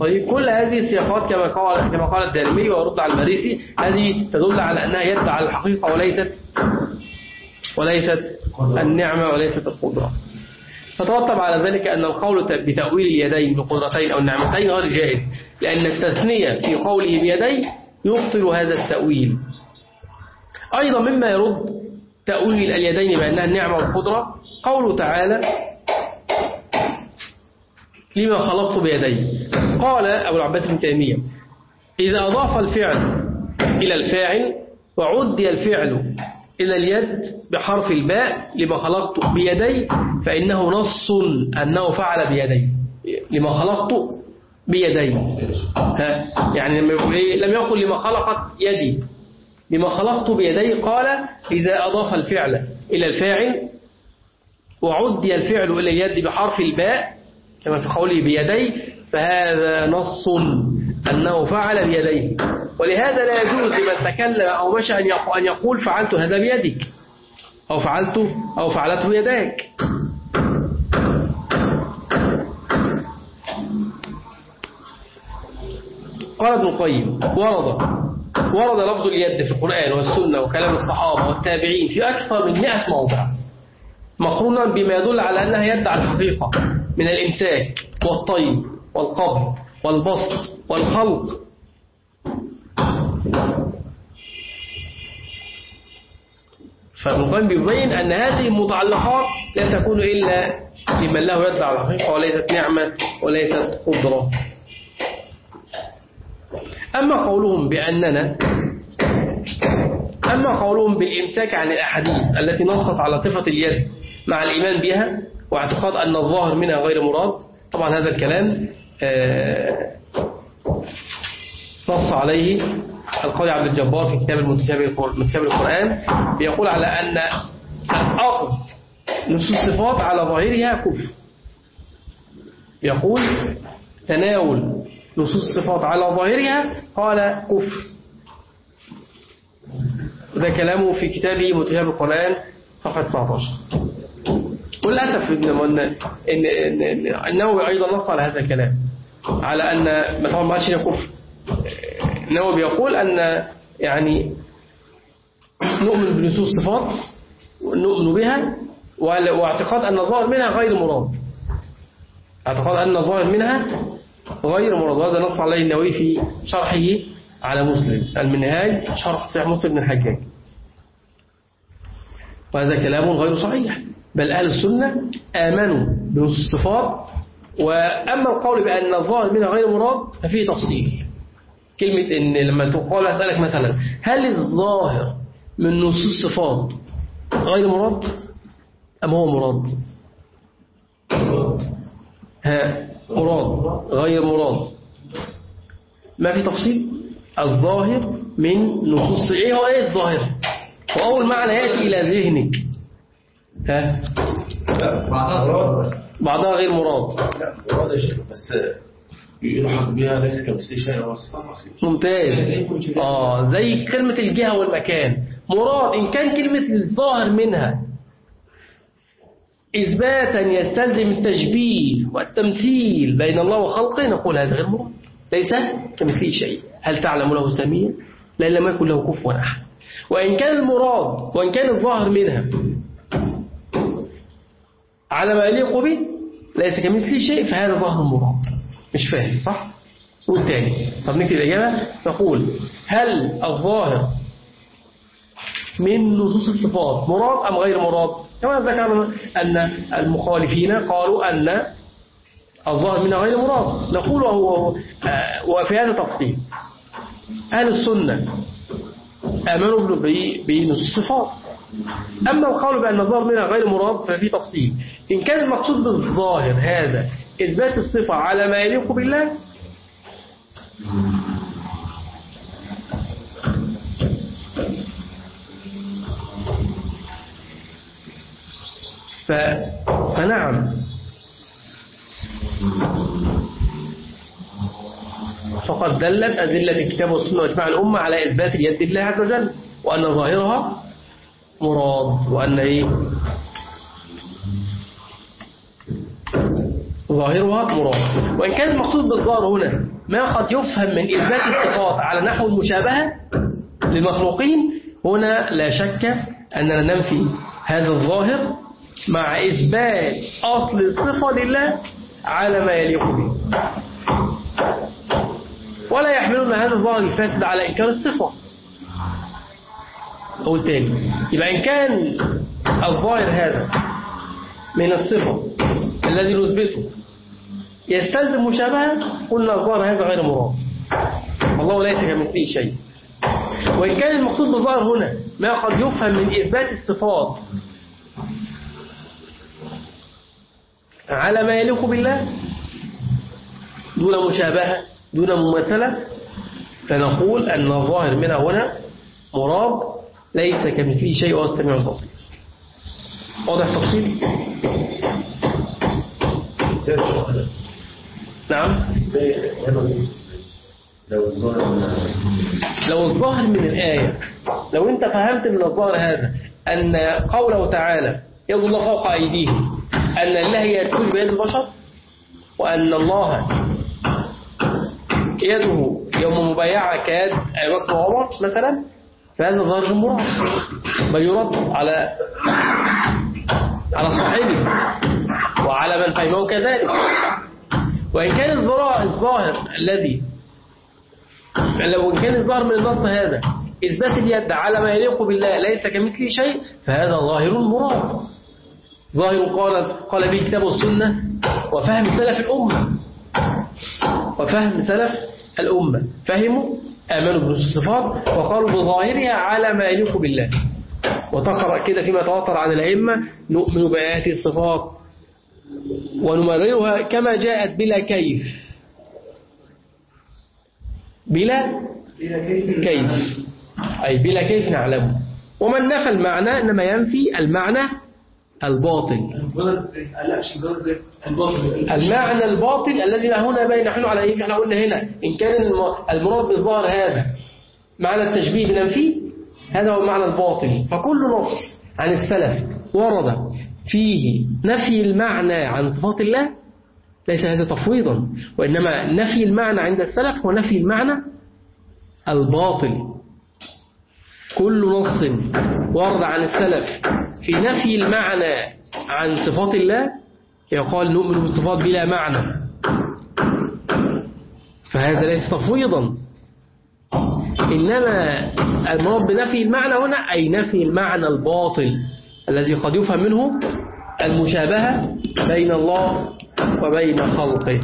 طيب كل هذه السياقات كما قال كما قال الدارمي ويرد على المريسي هذه تدل على أنها يد على الحقيقة وليست وليست النعمة وليست القدرة. فترتب على ذلك أن القول بتأويل اليدين بقدرتين أو النعمتين غير جائز لأن التثنية في قوله بيدي يبطل هذا التأويل. أيضا مما يرد تأويل اليدين بأنها النعمة والقدرة قوله تعالى لما خلقت بيدي. قال أبو العباس بن تيمية إذا أضاف الفعل إلى الفاعل وعدي الفعل إلى اليد بحرف الباء لما خلقت بيدي فإنه نص أنه فعل بيدي. لما خلقت بيدي. ها؟ يعني لم يقل لما خلقت يدي. لما خلقت بيدي قال إذا أضاف الفعل إلى الفاعل وعدي الفعل إلى اليد بحرف الباء كما في قوله بيدي فهذا نص أنه فعل بيديه. ولهذا لا يجوز لمن تكلم أو مشى أن يقول فعلت هذا بيدك. أو فعلت أو فعلته يداك قال ابن القيم ورد ورد لفظ اليد في القرآن والسنة وكلام الصحابة والتابعين في أكثر من 100 موضع مقرونا بما يدل على أنها يد على الحقيقة. من الإمساك والطيب والقبض والبسط والخلق. فابن القيم بيبين أن هذه المتعلقات لا تكون إلا لمن له يد على الحقيقة وليست نعمة وليست قدرة. أما قولهم بأننا أما قولهم بالإمساك عن الأحاديث التي نصت على صفة اليد مع الإيمان بها واعتقاد أن الظاهر منها غير مراد. طبعا هذا الكلام آه، نص عليه القاضي عبد الجبار في كتاب المتشابه القرآن بيقول على أن أخذ نصوص الصفات على ظاهرها كفر. يقول تناول نصوص الصفات على ظاهرها قال كفر. ده كلامه في كتابه متشابه القرآن صفحة 19 وللأسف إن إن إن النووي أيضا نص على هذا الكلام على أن ما طبعا ما كفر النووي بيقول أن يعني نؤمن بنصوص الصفات ونؤمن بها واعتقاد أن الظاهر منها غير مراد. اعتقاد أن الظاهر منها غير مراد. وهذا نص عليه النووي في شرحه على مسلم. المنهاج شرح صحيح مسلم بن الحجاج. وهذا كلام غير صحيح. بل أهل السنة آمنوا بنصوص الصفات وأما القول بأن الظاهر منها غير مراد ففيه تفصيل. كلمة إن لما تقول أسألك مثلا هل الظاهر من نصوص الصفات غير مراد؟ أم هو مراد؟ ها مراد غير مراد. ما في تفصيل؟ الظاهر من نصوص إيه هو إيه الظاهر؟ وأول معنى يأتي إلى ذهنك. ها؟ بعضها غير مراد. مراد يا شيخ بس يلحق بها ليس كمثل ممتاز. آه زي كلمة الجهة والمكان. مراد إن كان كلمة الظاهر منها إثباتا يستلزم التشبيه والتمثيل بين الله وخلقه نقول هذا غير مراد. ليس كمثله شيء. هل تعلم له سميا لا لم يكن له كفوا أحد. وإن كان المراد وإن كان الظاهر منها. على ما يليق به ليس كمثله شيء فهذا ظاهر مراد. مش فاهم صح؟ قول تاني. طب نكتب الإجابة. نقول هل الظاهر من نصوص الصفات مراد أم غير مراد؟ كما ذكرنا أن المخالفين قالوا أن الظاهر منها غير مراد. نقول وهو آه، وفي هذا تفصيل أهل السنة آمنوا الصفات. أما القول بأن الظاهر منها غير مراد ففي تفصيل. إن كان المقصود بالظاهر هذا إثبات الصفة على ما يليق بالله ف... فنعم. فقد دلت أدلة الكتاب والسنة وإجماع الأمة على إثبات اليد لله عز وجل وأن ظاهرها مراد وأن إيه؟ ظاهرها مراد. وإن كان المقصود بالظاهر هنا ما قد يفهم من إثبات الصفات على نحو المشابهة للمخلوقين هنا لا شك أننا ننفي هذا الظاهر مع إثبات أصل الصفة لله على ما يليق به. ولا يحملون هذا الظاهر الفاسد على إنكار الصفة. أقول تاني. يبقى إن كان الظاهر هذا من الصفة الذي نثبته يستلزم مشابهة قلنا الظاهر هذا غير مراد. الله ليس كمثله شيء. وإن كان المقصود بالظاهر هنا ما قد يفهم من إثبات الصفات على ما يليق بالله دون مشابهة دون مماثلة فنقول أن الظاهر منها هنا مراد ليس كمثله شيء السميع البصير واضح التفصيل؟ نعم لو الظاهر من الآية لو أنت فهمت من الظاهر هذا أن قوله تعالى يد الله فوق أيديهم أن الله تكون بيد البشر وأن الله يده يوم مبايعة كيد أبي وعمر مثلا فهذا ظاهر مراد بل يرد على على صاحبه وعلى من فهمه كذلك. وإن كان الظاهر الذي لو كان الظاهر من النص هذا إثبات اليد على ما يليق بالله ليس كمثله شيء فهذا ظاهر مراد. ظاهر قال قال به الكتاب والسنة وفهم سلف الأمة. وفهم سلف الأمة. فهموا؟ آمنوا بنصوص الصفات وقالوا بظاهرها على ما يليق بالله. وتقرأ كده فيما تواتر عن الأئمة نؤمن بآيات الصفات ونمررها كما جاءت بلا كيف. بلا كيف. أي بلا كيف نعلمه ومن نفى المعنى إنما ينفي المعنى الباطل. المعنى الباطل الذي هنا بين نحن على إيه؟ إحنا قلنا هنا. إن كان الم- المراد بالظاهر هذا. معنى التشبيه بننفيه هذا هو المعنى الباطل. فكل نص عن السلف ورد فيه نفي المعنى عن صفات الله ليس هذا تفويضا. وإنما نفي المعنى عند السلف هو نفي المعنى الباطل. كل نص ورد عن السلف في نفي المعنى عن صفات الله يقال نؤمن بالصفات بلا معنى. فهذا ليس تفويضا. إنما المراد بنفي المعنى هنا أي نفي المعنى الباطل الذي قد يفهم منه المشابهة بين الله وبين خلقه.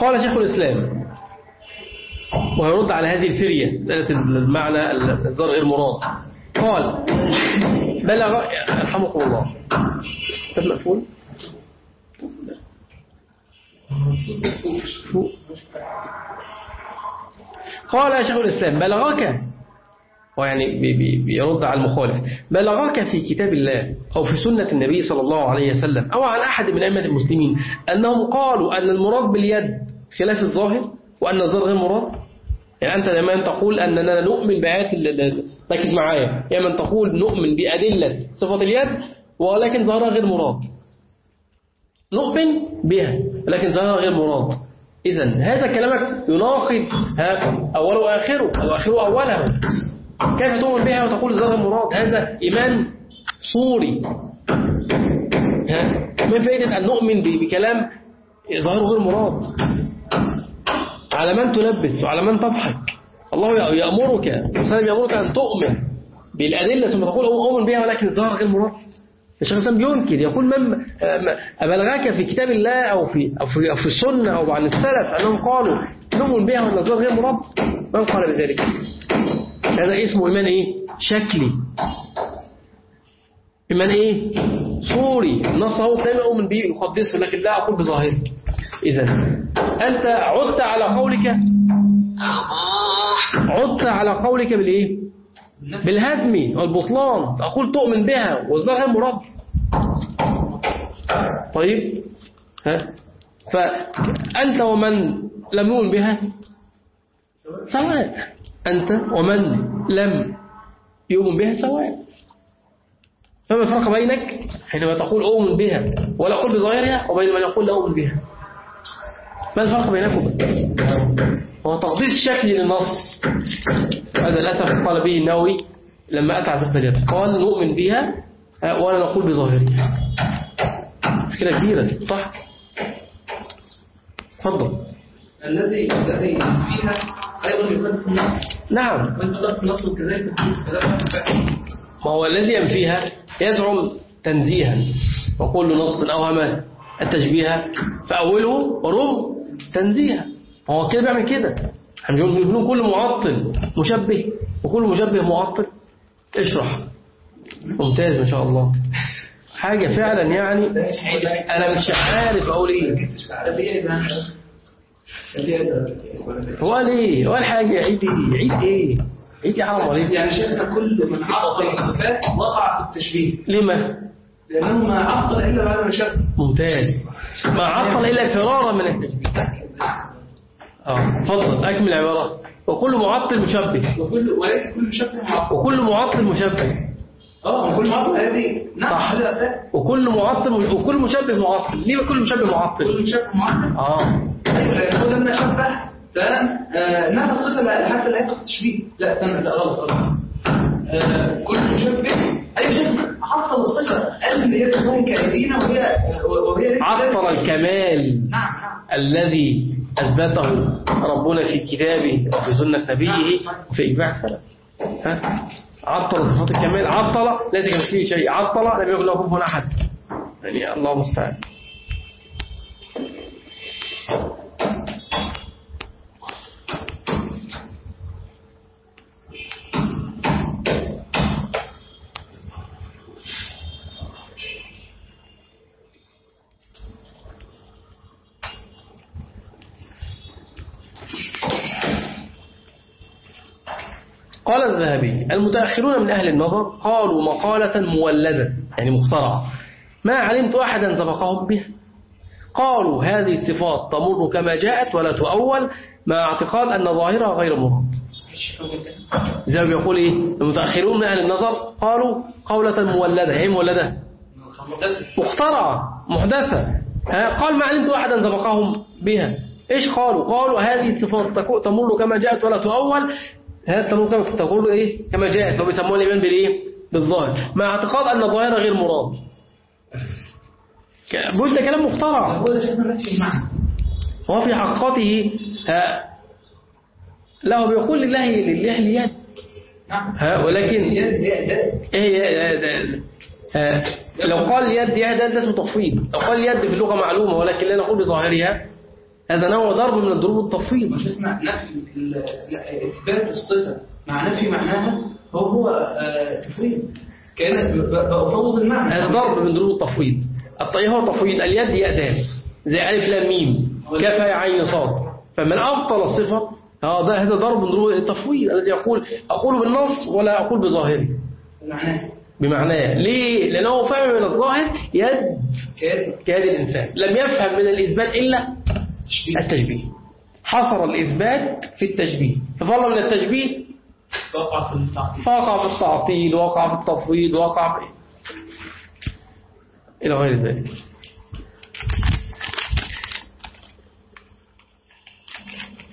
قال شيخ الإسلام ويرد على هذه الفرية مسألة المعنى الزر غير مراد. قال بلغ يرحمكم الله. طب مقفول. قال يا شيخ الإسلام بلغك ويعني بي- بي- بيرد على المخالف. بلغك في كتاب الله أو في سنة النبي صلى الله عليه وسلم أو عن أحد من أئمة المسلمين أنهم قالوا أن المراد باليد خلاف الظاهر وأن الظاهر غير مراد. يعني أنت دائما تقول أننا نؤمن بآيات ركز معايا. دائما تقول نؤمن بأدلة صفة اليد ولكن ظاهرها غير مراد. نؤمن بها لكن ظاهرها غير مراد. إذا هذا كلامك يناقض ها أوله وآخره. أو آخره أوله. كيف تؤمن بها وتقول ظاهر مراد؟ هذا إيمان صوري. ها؟ من فائدة أن نؤمن بكلام ظاهره غير مراد. على من تلبس وعلى من تضحك. الله يأمرك وسلم يأمرك أن تؤمن بالأدلة ثم تقول أؤمن بها ولكن الظاهر غير مراد الشيخ الإسلام ينكر يقول من أبلغك في كتاب الله أو في أو في, أو في السنة أو عن السلف أنهم قالوا نؤمن بها وأن الظاهر غير مراد من قال بذلك؟ هذا اسمه إيمان إيه؟ شكلي. إيمان إيه؟ صوري. نصه دائما أؤمن به يقدسه لكن لا أقول بظاهره. إذا أنت عدت على قولك؟ عدت على قولك بالإيه؟ بالهدم والبطلان. أقول تؤمن بها غير مراد طيب. ها؟ فأنت ومن لم يؤمن بها؟ سواء. أنت ومن لم يؤمن بها؟ سواء. فما الفرق بينك؟ حينما تقول أؤمن بها ولا أقول بظاهرها وبين من يقول لا أؤمن بها. ما الفرق بينكم؟ هو تقديس شكلي للنص هذا للأسف قال به النووي لما أتى على فقه اليد. قال نؤمن بها آه، ولا نقول بظاهرها. مشكلة كبيرة صح؟ تفضل. الذي الذي فيها أيضا يقدس النص. نعم. تقدس النص وكذلك ما هو الذي ينفيها؟ يزعم تنزيها. وكل نص أوهم التشبيه فأوله ورم تنزيها. هو كده بيعمل كده. إحنا بنقول بنقول كل معطل مشبه وكل مشبه معطل. اشرح. ممتاز ما شاء الله. حاجة فعلا يعني أنا مش عارف أقول إيه. هو قال إيه؟ هو قال حاجة. عيد إيه؟ عيد إيه؟ عيد يا عمر؟ يعني شيخنا كل من عطل الصفات وقع في التشبيه. لما؟ لأنه ما عطل إلا بعد ما شبه. ممتاز. ما عطل إلا فرارا من التشبيه. آه تفضل أكمل العبارة وكل معطل مشبه. وكل وليس كل شبه معطل وكل معطل مشبه. آه كل معطل هذه نعم وكل معطل وكل مشبه معطل. ليه كل مشبه كل معطل شبه معطل؟ آه. أيوه لأنه لما شبه تمام. آه، نفى الصفه حتى لا يقع في التشبيه لا استنى لا غلط غلط. آه، كل مشبه أي شيء عطل الصفة قال إن هي تكون كائنه وهي وهي عطل الكمال نعم نعم. الذي أثبته ربنا في كتابه وفي سنة نبيه وفي إجماع السلف. ها؟ عطل صفات الكمال. عطل ليس كمثله شيء. عطل لم يكن له كفوا أحد. يعني الله المستعان. الذهبي المتأخرون من أهل النظر قالوا مقالة مولدة يعني مخترعة ما علمت أحدا سبقهم بها. قالوا هذه الصفات تمر كما جاءت ولا تؤول مع اعتقاد أن ظاهرها غير مراد. زي ما بيقول إيه؟ المتأخرون من أهل النظر قالوا قولة مولدة. هي مولدة؟ مخترعة محدثة. ها؟ قال ما علمت أحدا سبقهم بها. إيش قالوا؟ قالوا هذه الصفات تمر كما جاءت ولا تؤول هذا كما تقول إيه؟ كما جاءت لو بيسموها الإيمان بالإيه؟ بالظاهر. مع اعتقاد أن الظاهر غير مراد. بقول ده كلام مخترع. هو ده شيخنا نفس المعنى وهو في حقيقته له بيقول لله لله اليد. ها ولكن إيه يا- ده- ها لو قال يد يد ده اسمه تفويض لو قال يد في اللغة معلومة ولكن لا نقول بظاهرها هذا نوع ضرب من الضروب التفويض مش اسمع نفي ال- لا، إثبات الصفة. مع نفي معناها هو هو آه، تفويض ب- بفوض المعنى. هذا ضرب من ضروب التفويض الطيب هو تفويض اليد يدان زي ألف لام ميم. كفى عين صاد. فمن أبطل الصفة هذا هذا ضرب من ضروب التفويض الذي يقول أقول بالنص ولا أقول بظاهره معناه بمعناه. ليه؟ لأنه فهم من الظاهر يد كيد الإنسان. لم يفهم من الإثبات إلا التشبيه. حصر الإثبات في التشبيه. ففر من التشبيه؟ وقع في التعطيل. فوقع في التعطيل وقع في التفويض وقع في إلى غير ذلك.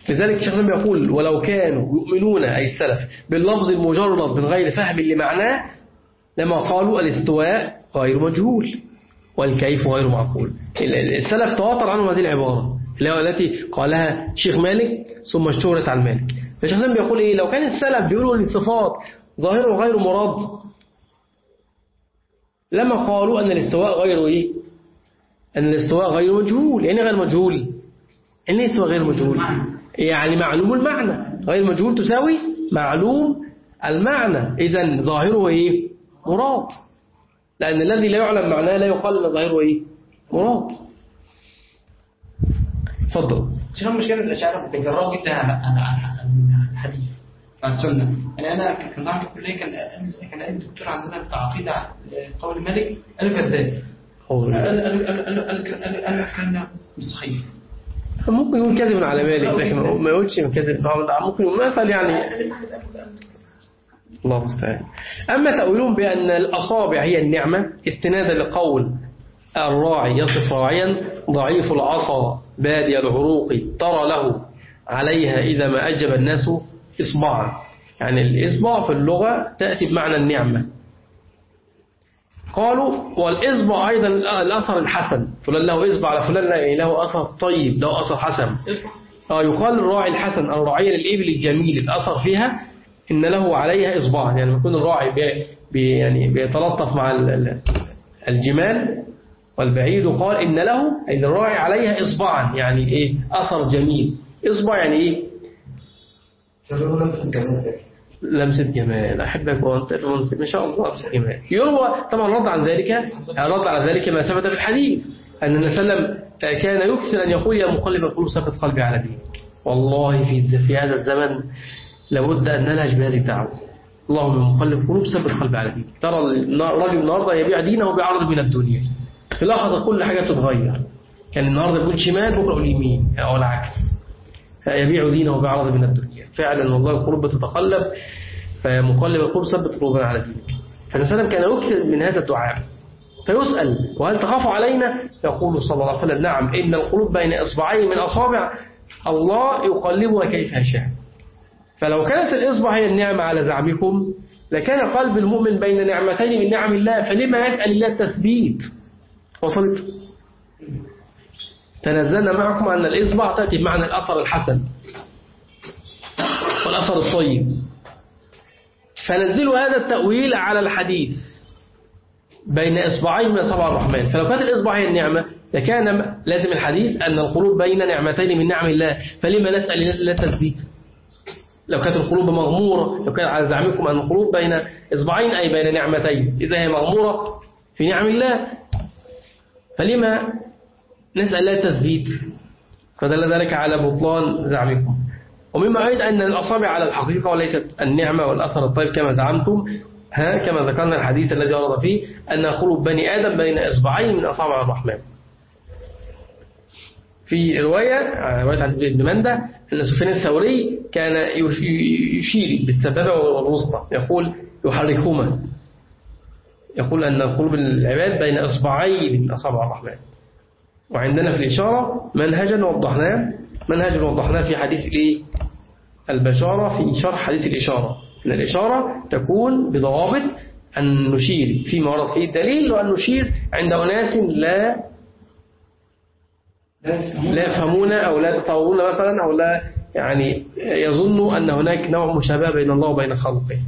لذلك الشيخ زين يقول ولو كانوا يؤمنون أي السلف باللفظ المجرد من غير فهم لمعناه لما قالوا الاستواء غير مجهول والكيف غير معقول. ال- ال- السلف تواتر عنهم هذه العبارة. اللي هو التي قالها شيخ مالك ثم اشتهرت عن مالك فالشيخ زين بيقول إيه؟ لو كان السلف بيقولوا إن الصفات ظاهره غير مراد لما قالوا أن الاستواء غير إيه؟ أن الاستواء غير مجهول. يعني غير مجهول. إيه الاستواء غير مجهول. يعني معلوم المعنى. غير مجهول تساوي معلوم المعنى. إذا ظاهره إيه؟ مراد. لأن الذي لا يعلم معناه لا يقال أن ظاهره إيه؟ مراد. تفضل شيخ المشكلة الأشاعرة بيتجرأوا جدا على على الحديث على السنة يعني كان عندي في الكلية كان كان قال الدكتور عندنا بتاع عقيدة على قول مالك قال كذاب قال قال قال قال كان صحيح ممكن يقول كذب على مالك لكن ما يقولش كذب ممكن يقول مثل يعني الله المستعان أما تأويلهم بأن الأصابع هي النعمة استنادا لقول الراعي يصف راعيا ضعيف العصا بادي العروق ترى له عليها إذا ما أجب الناس إصبعا. يعني الإصبع في اللغة تأتي بمعنى النعمة. قالوا والإصبع أيضا الأثر الحسن. فلان له إصبع على فلان لا- له أثر طيب له أثر حسن. آه يقال الراعي الحسن الراعية للإبل الجميل الأثر فيها إن له عليها إصبعا. يعني يكون الراعي بي يعني بيتلطف مع ال- ال- الجمال والبعيد قال إن له أي للراعي عليها إصبعا يعني إيه؟ أثر جميل. إصبع يعني إيه؟ لمسة جمال. أحبك وأنت المنصب إن شاء الله لمسة جمال. يروى طبعا رد عن ذلك رد على ذلك ما ثبت في الحديث أن النبي صلى الله عليه وسلم كان يكثر أن يقول يا مقلب القلوب ثبت قلبي على دينك. والله في في هذا الزمن لابد أن نلهج بهذه الدعوة. اللهم مقلب القلوب ثبت قلبي على دينك. ترى الرجل النهارده يبيع دينه بعرض من الدنيا. في لحظة كل حاجة تتغير. كان النهارده يقول شمال بكرة يقول يمين. أو العكس يبيع دينه بعرض من الدنيا. فعلا والله القلوب بتتقلب فمقلب القلوب ثبت قلوبنا على دينك وسلم كان يكثر من هذا الدعاء. فيسأل وهل تخاف علينا؟ يقول صلى الله عليه وسلم نعم. إن القلوب بين إصبعين من أصابع الله يقلبها كيف يشاء. فلو كانت الإصبع هي النعمة على زعمكم لكان قلب المؤمن بين نعمتين من نعم الله فلما يسأل الله التثبيت؟ وصلت. تنزلنا معكم أن الإصبع تأتي بمعنى الأثر الحسن والأثر الطيب. فنزلوا هذا التأويل على الحديث بين إصبعين من أصابع الرحمن. فلو كانت الإصبع هي النعمة لكان لازم الحديث أن القلوب بين نعمتين من نعم الله. فلما نسأل الله التثبيت لو كانت القلوب مغمورة لو كان على زعمكم أن القلوب بين إصبعين أي بين نعمتين. إذا هي مغمورة في نعم الله فلما نسأل الله التثبيت فدل ذلك على بطلان زعمكم. ومما أيضا أن الأصابع على الحقيقة وليست النعمة والأثر الطيب كما زعمتم ها كما ذكرنا الحديث الذي ورد فيه أن قلوب بني آدم بين إصبعين من أصابع الرحمن. في رواية رواية عن ابن مندة أن سفيان الثوري كان يشير بالسبابة والوسطى يقول يحركهما. يقول أن قلوب العباد بين إصبعين من أصابع الرحمن. وعندنا في الإشارة منهجا وضحناه منهجا وضحناه في حديث الإيه؟ البشارة في شرح حديث الإشارة. أن الإشارة تكون بضوابط أن نشير فيما ورد فيه الدليل وأن نشير عند أناس لا لا يفهمون أو لا يتصورون مثلا أو لا يعني يظنوا أن هناك نوع مشابهة بين الله وبين خلقه.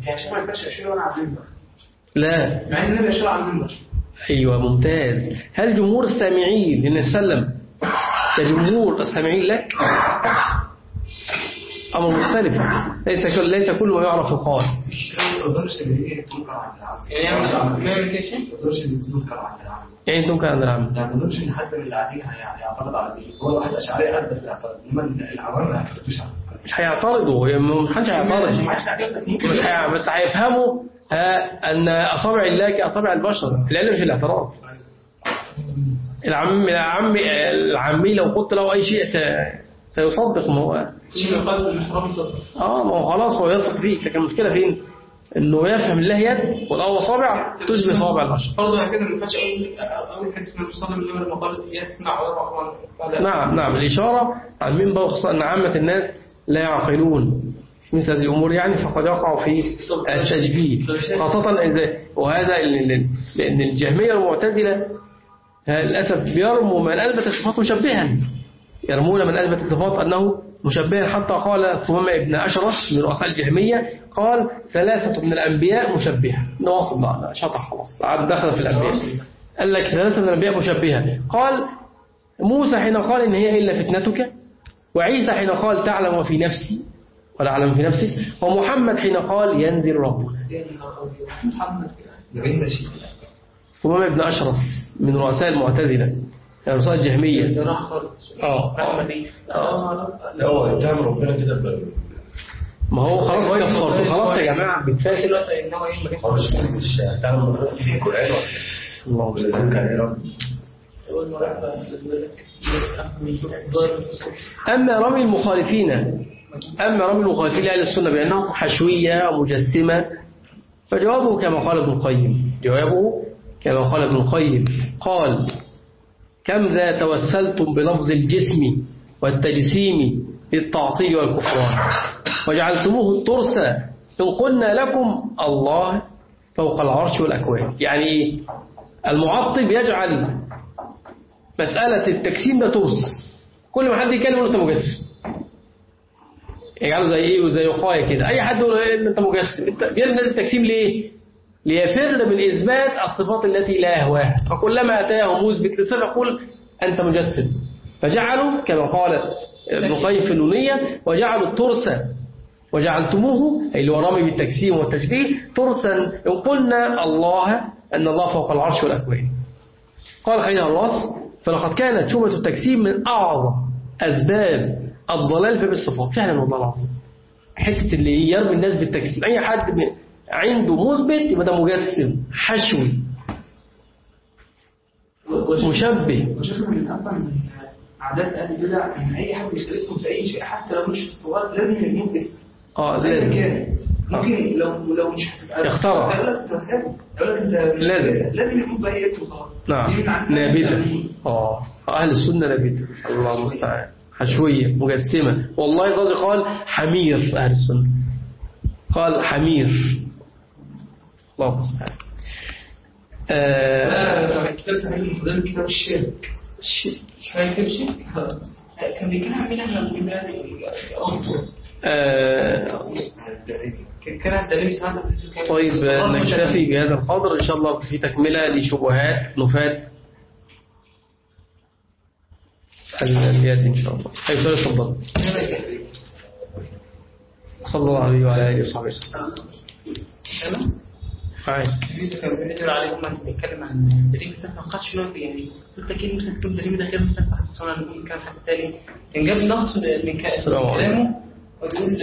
لا. مع ان النبي أشار على المنبر. أيوة ممتاز. هل جمهور السامعين لأن سلم كجمهور السامعين لك؟ أمر مختلف. ليس كل ليس كل ما يعرف يقال ما اظنش ان هي تنكر عند العام يعني ان تنكر عند العام يعني أنتم كان العام يعني ما أظنش إن حد من اللي قاعدين هي- هيعترض على دي. هو واحد أشعري بس يعترض إنما العوام ما يعترضوش على مش هيعترضوا. ما حدش هيعترض. بس هيفهموا آه، أن أصابع الله كأصابع البشر. العلم مش الاعتراض. العم العم العمي لو قلت له أي شيء سيصدق. ما هو آه ما هو خلاص هو يثق فيك. لكن المشكلة فين؟ إنه يفهم الله يد والأول صابع تشبه صوابع البشر. برضه هكذا ما ينفعش أقول حديث النبي صلى الله عليه وسلم لما قال يسمع ويرى. نعم نعم. الإشارة عن منبر وخصوصا أن عامة الناس. لا يعقلون مثل هذه الأمور يعني فقد يقع في التشبيه خاصة إذا وهذا لأن الجهمية والمعتزلة ها، للأسف بيرموا من أثبت الصفات مشبها. يرمون من أثبت الصفات أنه مشبها حتى قال ثمامة ابن أشرف من رؤساء الجهمية قال ثلاثة من الأنبياء مشبهة. نواصل بقى شطح خلاص. عاد دخل في الأنبياء. قال لك ثلاثة من الأنبياء مشبهة. قال موسى حين قال إن هي إلا فتنتك وعيسى حين قال تعلم وفي نفسي ولا أعلم في نفسك ومحمد حين قال ينزل ربنا ثمامة ابن أشرف من رؤساء المعتزلة يعني رؤساء الجهمية. دي لا هو اتهم ربنا كده. ما هو خلاص كفرت خلاص يا جماعة. بتفاسد مش ربنا في القرآن الله يا رب أما رمي المخالفين أما رمي المخالفين لأهل السنة بأنهم حشوية ومجسمة فجوابه كما قال ابن القيم جوابه كما قال ابن القيم قال كم ذا توسلتم بلفظ الجسم والتجسيم للتعطيل والكفران وجعلتموه الترس إن قلنا لكم الله فوق العرش والأكوان يعني؟ المعطل يجعل مسألة التجسيم ده ترس كل ما حد يتكلم يقول أنت مجسم يجعله زي إيه وزي وقاية كده. أي حد يقول إيه أنت مجسم أنت بيرمي التجسيم ليه؟ ليفر من إثبات الصفات التي لا يهواها فكلما اتاه مثبت لصفه يقول أنت مجسم فجعلوا كما قال ابن القيم في النونيه وجعلوا الترس وجعلتموه أي اللي هو رامي بالتجسيم والتشبيه ترسا. إن قلنا الله أن الله فوق العرش والأكوان. قال خير الراس فلقد كانت شبهة التجسيم من أعظم أسباب الضلال في بالصفات فعلا والله العظيم. حتة اللي يرمي الناس بالتجسيم أي حد عنده مثبت يبقى ده مجسم حشوي. مشبه. وشوف من أصلا من عادات أهل البدع إن أي حد يشتركهم في أي شيء حتى لو مش في الصلاه لازم يرميهم اسم آه لازم. كان. ممكن لو لو مش هتبقى اخترع. لازم. لازم يكون اسم خلاص. نعم. الأهل. آه. أهل السنة نابتة الله المستعان. حشوية مجسمة. والله الغازي قال حمير أهل السنة. قال حمير. الله المستعان. آه، كتاب تعليم كتاب الشرك. الشرك. شيء كان بيتكلم عن كان الدليل سمعت طيب آه، نكتفي بهذا القدر. إن شاء الله في تكملة لشبهات نفاة اليد إن شاء الله. أي سؤال تفضل صلى الله عليه وعلى آله وصحبه وسلم. عليهم من بيتكلم عن يعني؟ قلت أكيد مثلا تكون دليل ده غير مثلا صاحب السنة اللي كان حد تاني كان جاب نص من. كلامه.